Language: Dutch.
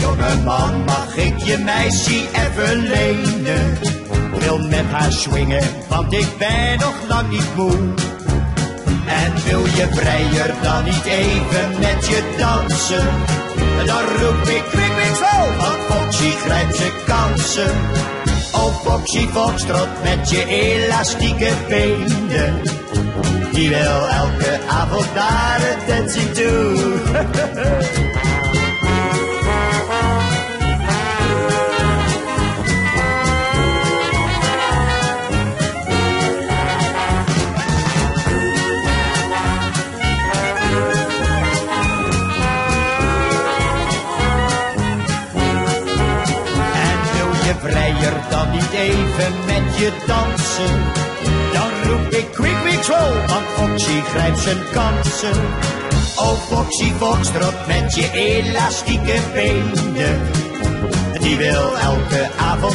Jongeman, mag ik je meisje even lenen? Wil met haar swingen, want ik ben nog lang niet moe. En wil je vrijer dan niet even met je dansen? Dan roep ik kwik, kwik, zo, want Foxy grijpt zijn kansen. Oh Foxy Foxtrot met je elastieke benen. Die wil elke avond naar het dancing toe. dan niet even met je dansen? Dan roep ik quick, quick, roll, want Foxy grijpt zijn kansen. Oh Foxy Foxtrot met je elastieke benen. Die wil elke avond